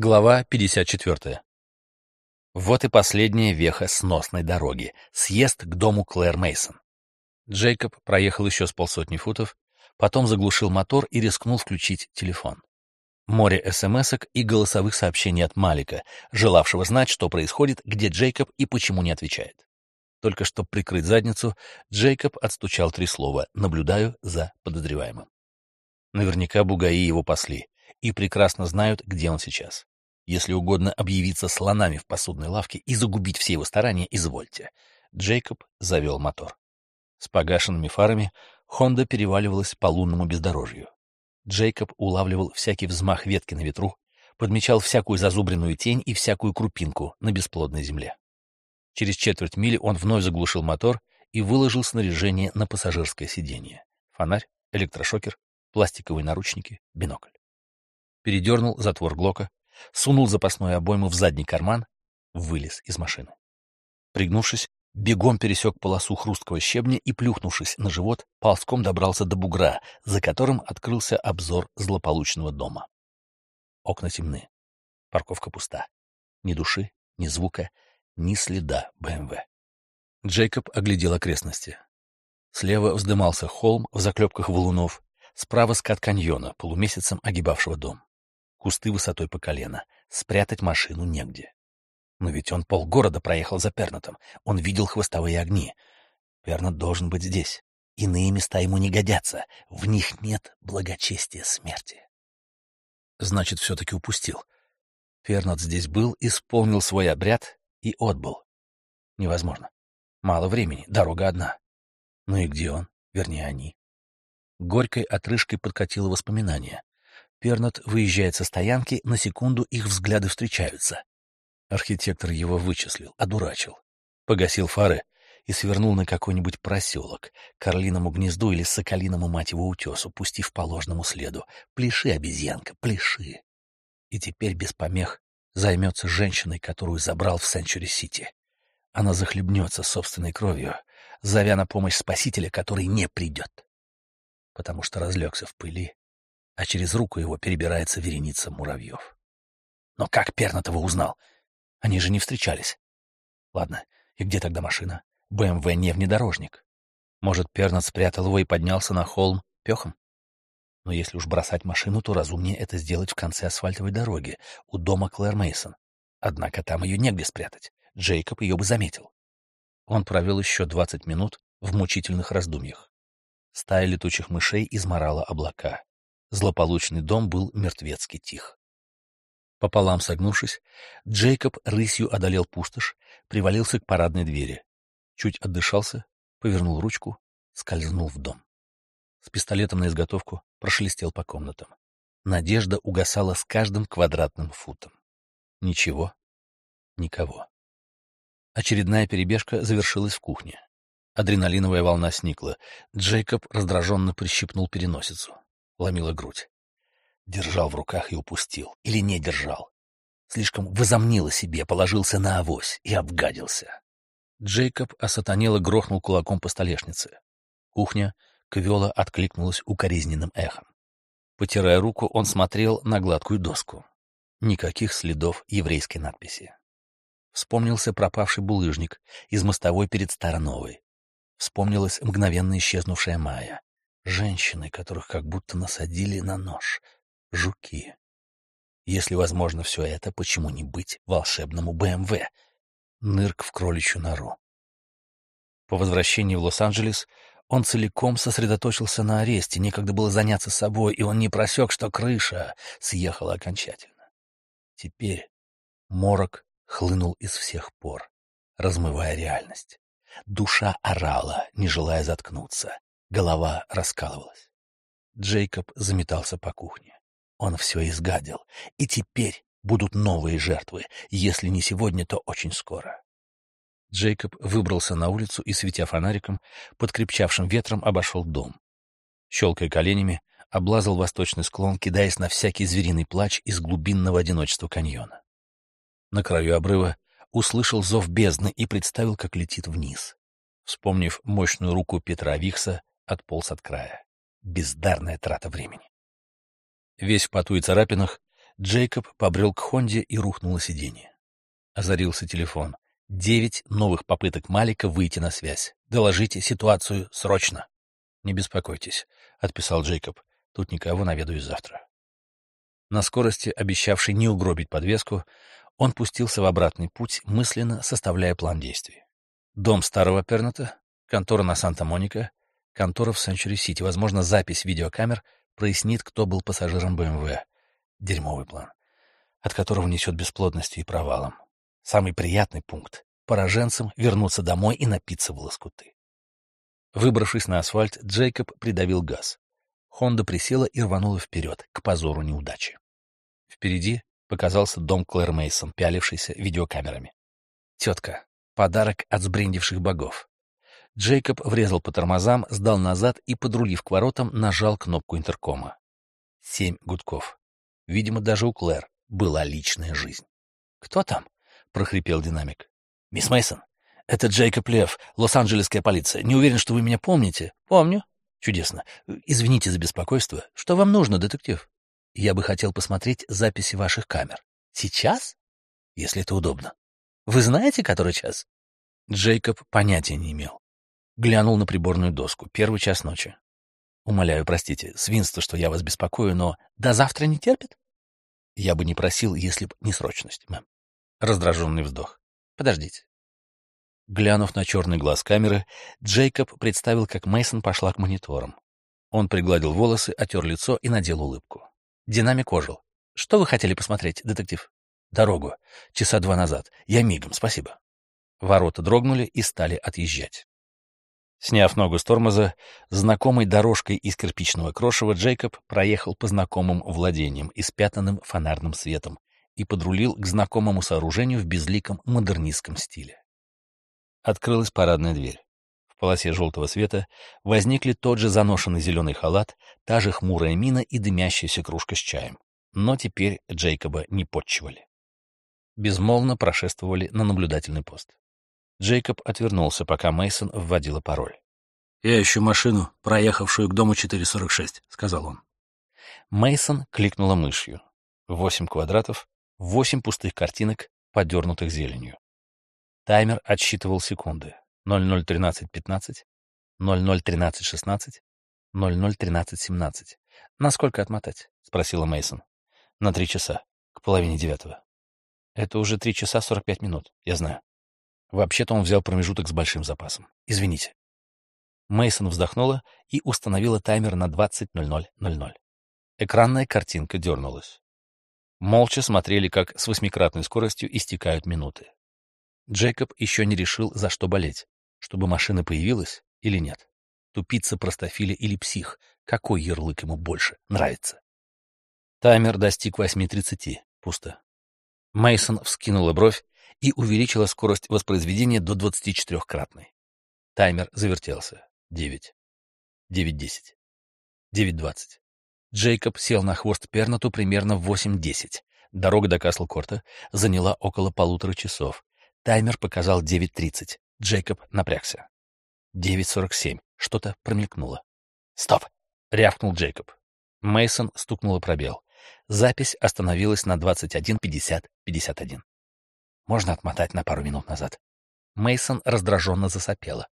Глава 54. Вот и последняя веха сносной дороги, съезд к дому Клэр Мейсон. Джейкоб проехал еще с полсотни футов, потом заглушил мотор и рискнул включить телефон. Море смс и голосовых сообщений от Малика, желавшего знать, что происходит, где Джейкоб и почему не отвечает. Только что прикрыть задницу, Джейкоб отстучал три слова «наблюдаю за подозреваемым». Наверняка бугаи его пасли и прекрасно знают, где он сейчас. Если угодно объявиться слонами в посудной лавке и загубить все его старания, извольте. Джейкоб завел мотор. С погашенными фарами Хонда переваливалась по лунному бездорожью. Джейкоб улавливал всякий взмах ветки на ветру, подмечал всякую зазубренную тень и всякую крупинку на бесплодной земле. Через четверть мили он вновь заглушил мотор и выложил снаряжение на пассажирское сиденье. Фонарь, электрошокер, пластиковые наручники, бинокль передернул затвор Глока, сунул запасную обойму в задний карман, вылез из машины. Пригнувшись, бегом пересек полосу хрусткого щебня и, плюхнувшись на живот, ползком добрался до бугра, за которым открылся обзор злополучного дома. Окна темны. Парковка пуста. Ни души, ни звука, ни следа БМВ. Джейкоб оглядел окрестности. Слева вздымался холм в заклепках валунов, справа скат каньона, полумесяцем огибавшего дом кусты высотой по колено. Спрятать машину негде. Но ведь он полгорода проехал за Пернатом. Он видел хвостовые огни. Пернат должен быть здесь. Иные места ему не годятся. В них нет благочестия смерти. Значит, все-таки упустил. Пернат здесь был, исполнил свой обряд и отбыл. Невозможно. Мало времени, дорога одна. Ну и где он? Вернее, они. Горькой отрыжкой подкатило воспоминание. Пернат выезжает со стоянки, на секунду их взгляды встречаются. Архитектор его вычислил, одурачил. Погасил фары и свернул на какой-нибудь проселок, к орлиному гнезду или соколиному мать его утесу, пустив по ложному следу. Пляши, обезьянка, пляши. И теперь без помех займется женщиной, которую забрал в Сенчури-Сити. Она захлебнется собственной кровью, зовя на помощь спасителя, который не придет. Потому что разлегся в пыли, а через руку его перебирается вереница муравьев. Но как Пернатова узнал? Они же не встречались. Ладно, и где тогда машина? БМВ не внедорожник. Может, Пернат спрятал его и поднялся на холм пехом? Но если уж бросать машину, то разумнее это сделать в конце асфальтовой дороги, у дома Клэр Мейсон. Однако там ее негде спрятать. Джейкоб ее бы заметил. Он провел еще двадцать минут в мучительных раздумьях. Стая летучих мышей изморала облака. Злополучный дом был мертвецки тих. Пополам согнувшись, Джейкоб рысью одолел пустошь, привалился к парадной двери. Чуть отдышался, повернул ручку, скользнул в дом. С пистолетом на изготовку прошелестел по комнатам. Надежда угасала с каждым квадратным футом. Ничего, никого. Очередная перебежка завершилась в кухне. Адреналиновая волна сникла. Джейкоб раздраженно прищипнул переносицу ломила грудь. Держал в руках и упустил. Или не держал. Слишком возомнил о себе, положился на авось и обгадился. Джейкоб осатанело грохнул кулаком по столешнице. Кухня Квела откликнулась укоризненным эхом. Потирая руку, он смотрел на гладкую доску. Никаких следов еврейской надписи. Вспомнился пропавший булыжник из мостовой перед Староновой. Вспомнилась мгновенно исчезнувшая Майя. Женщины, которых как будто насадили на нож. Жуки. Если возможно все это, почему не быть волшебному БМВ? Нырк в кроличью нору. По возвращении в Лос-Анджелес он целиком сосредоточился на аресте, некогда было заняться собой, и он не просек, что крыша съехала окончательно. Теперь морок хлынул из всех пор, размывая реальность. Душа орала, не желая заткнуться. Голова раскалывалась. Джейкоб заметался по кухне. Он все изгадил, и теперь будут новые жертвы, если не сегодня, то очень скоро. Джейкоб выбрался на улицу и, светя фонариком, под крепчавшим ветром обошел дом. Щелкая коленями, облазал восточный склон, кидаясь на всякий звериный плач из глубинного одиночества каньона. На краю обрыва услышал зов бездны и представил, как летит вниз. Вспомнив мощную руку Петра Викса, отполз от края. Бездарная трата времени. Весь в поту и царапинах, Джейкоб побрел к Хонде и рухнул на сиденье. Озарился телефон. Девять новых попыток Малика выйти на связь. Доложите ситуацию срочно. Не беспокойтесь, — отписал Джейкоб. Тут никого наведаюсь завтра. На скорости, обещавшей не угробить подвеску, он пустился в обратный путь, мысленно составляя план действий. Дом старого Перната, контора на Санта-Моника, контора в Сенчури-Сити, возможно, запись видеокамер прояснит, кто был пассажиром БМВ. Дерьмовый план, от которого несет бесплодностью и провалом. Самый приятный пункт — пораженцем вернуться домой и напиться в лоскуты. Выбравшись на асфальт, Джейкоб придавил газ. Хонда присела и рванула вперед, к позору неудачи. Впереди показался дом Клэр Мейсон, пялившийся видеокамерами. Тетка. Подарок от сбрендивших богов. Джейкоб врезал по тормозам, сдал назад и, подрулив к воротам, нажал кнопку интеркома. Семь гудков. Видимо, даже у Клэр была личная жизнь. «Кто там?» — прохрипел динамик. «Мисс Мейсон, это Джейкоб Лев, Лос-Анджелесская полиция. Не уверен, что вы меня помните». «Помню». «Чудесно. Извините за беспокойство. Что вам нужно, детектив?» «Я бы хотел посмотреть записи ваших камер». «Сейчас?» «Если это удобно». «Вы знаете, который час?» Джейкоб понятия не имел. Глянул на приборную доску. Первый час ночи. Умоляю, простите, свинство, что я вас беспокою, но до завтра не терпит? Я бы не просил, если б не срочность, мэм. Раздраженный вздох. Подождите. Глянув на черный глаз камеры, Джейкоб представил, как Мейсон пошла к мониторам. Он пригладил волосы, отер лицо и надел улыбку. Динамик ожил. «Что вы хотели посмотреть, детектив?» «Дорогу. Часа два назад. Я мигом, спасибо». Ворота дрогнули и стали отъезжать. Сняв ногу с тормоза, знакомой дорожкой из кирпичного крошева Джейкоб проехал по знакомым владениям, испятанным фонарным светом, и подрулил к знакомому сооружению в безликом модернистском стиле. Открылась парадная дверь. В полосе желтого света возникли тот же заношенный зеленый халат, та же хмурая мина и дымящаяся кружка с чаем. Но теперь Джейкоба не подчивали. Безмолвно прошествовали на наблюдательный пост. Джейкоб отвернулся, пока Мейсон вводила пароль. «Я ищу машину, проехавшую к дому 446», — сказал он. Мейсон кликнула мышью. Восемь квадратов, восемь пустых картинок, подернутых зеленью. Таймер отсчитывал секунды. 0013.15, 0013.16, 0013.17. «Насколько отмотать?» — спросила Мейсон. «На три часа, к половине девятого». «Это уже три часа сорок пять минут, я знаю». Вообще-то он взял промежуток с большим запасом. Извините. Мейсон вздохнула и установила таймер на 20.00.00. Экранная картинка дернулась. Молча смотрели, как с восьмикратной скоростью истекают минуты. Джейкоб еще не решил, за что болеть. Чтобы машина появилась или нет. Тупица, простофиля или псих. Какой ярлык ему больше нравится? Таймер достиг 8.30. Пусто. Мейсон вскинула бровь и увеличила скорость воспроизведения до 24-кратной. Таймер завертелся. 9. 9.10. 9.20. Джейкоб сел на хвост Пернату примерно в 8.10. Дорога до Каслкорта заняла около полутора часов. Таймер показал 9.30. Джейкоб напрягся. 9.47. Что-то промелькнуло. «Стоп!» — рявкнул Джейкоб. Мейсон стукнула пробел. Запись остановилась на 21.50-51. Можно отмотать на пару минут назад. Мейсон раздраженно засопела.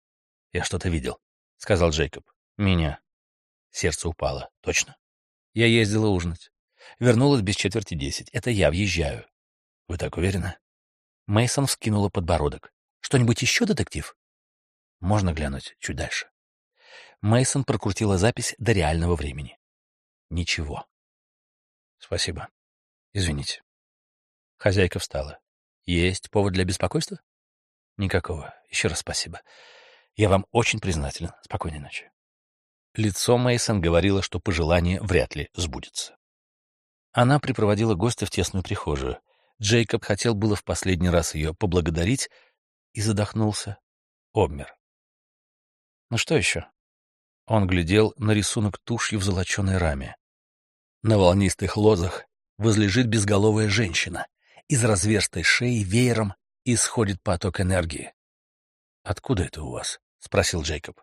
«Я что-то видел», — сказал Джейкоб. «Меня». Сердце упало. «Точно?» «Я ездила ужинать. Вернулась без четверти десять. Это я въезжаю». «Вы так уверены?» Мейсон вскинула подбородок. «Что-нибудь еще, детектив?» «Можно глянуть чуть дальше». Мейсон прокрутила запись до реального времени. Ничего. Спасибо. Извините. Хозяйка встала. Есть повод для беспокойства? Никакого. Еще раз спасибо. Я вам очень признателен. Спокойной ночи. Лицо Мейсон говорило, что пожелание вряд ли сбудется. Она припроводила гостя в тесную прихожую. Джейкоб хотел было в последний раз ее поблагодарить и задохнулся. Обмер. Ну что еще? Он глядел на рисунок тушью в золоченой раме. На волнистых лозах возлежит безголовая женщина — из разверстой шеи веером исходит поток энергии. «Откуда это у вас?» — спросил Джейкоб.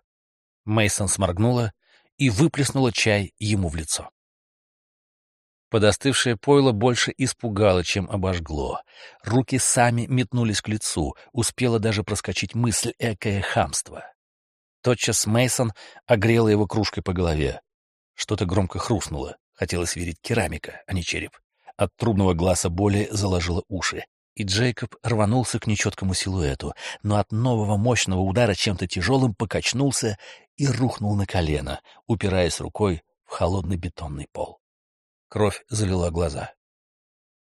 Мейсон сморгнула и выплеснула чай ему в лицо. Подостывшее пойло больше испугало, чем обожгло. Руки сами метнулись к лицу, успела даже проскочить мысль «экое хамство». Тотчас Мейсон огрела его кружкой по голове. Что-то громко хрустнуло. Хотелось верить керамика, а не череп. От трубного глаза боли заложило уши, и Джейкоб рванулся к нечеткому силуэту, но от нового мощного удара чем-то тяжелым покачнулся и рухнул на колено, упираясь рукой в холодный бетонный пол. Кровь залила глаза.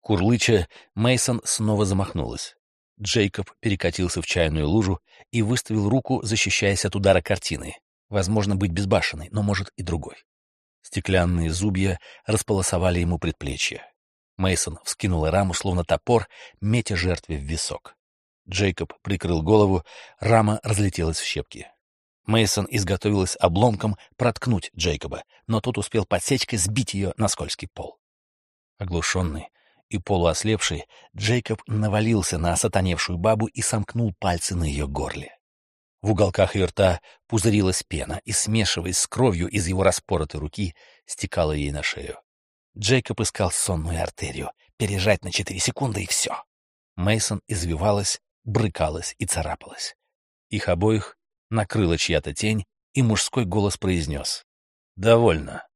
Курлыча, Мейсон снова замахнулась. Джейкоб перекатился в чайную лужу и выставил руку, защищаясь от удара картины. Возможно, быть безбашенной, но, может, и другой. Стеклянные зубья располосовали ему предплечье. Мейсон вскинул раму, словно топор, метя жертве в висок. Джейкоб прикрыл голову, рама разлетелась в щепки. Мейсон изготовилась обломком проткнуть Джейкоба, но тот успел подсечкой сбить ее на скользкий пол. Оглушенный и полуослепший, Джейкоб навалился на сатаневшую бабу и сомкнул пальцы на ее горле. В уголках ее рта пузырилась пена и, смешиваясь с кровью из его распоротой руки, стекала ей на шею. Джейкоб искал сонную артерию. Пережать на четыре секунды и все. Мейсон извивалась, брыкалась и царапалась. Их обоих накрыла чья-то тень, и мужской голос произнес. «Довольно».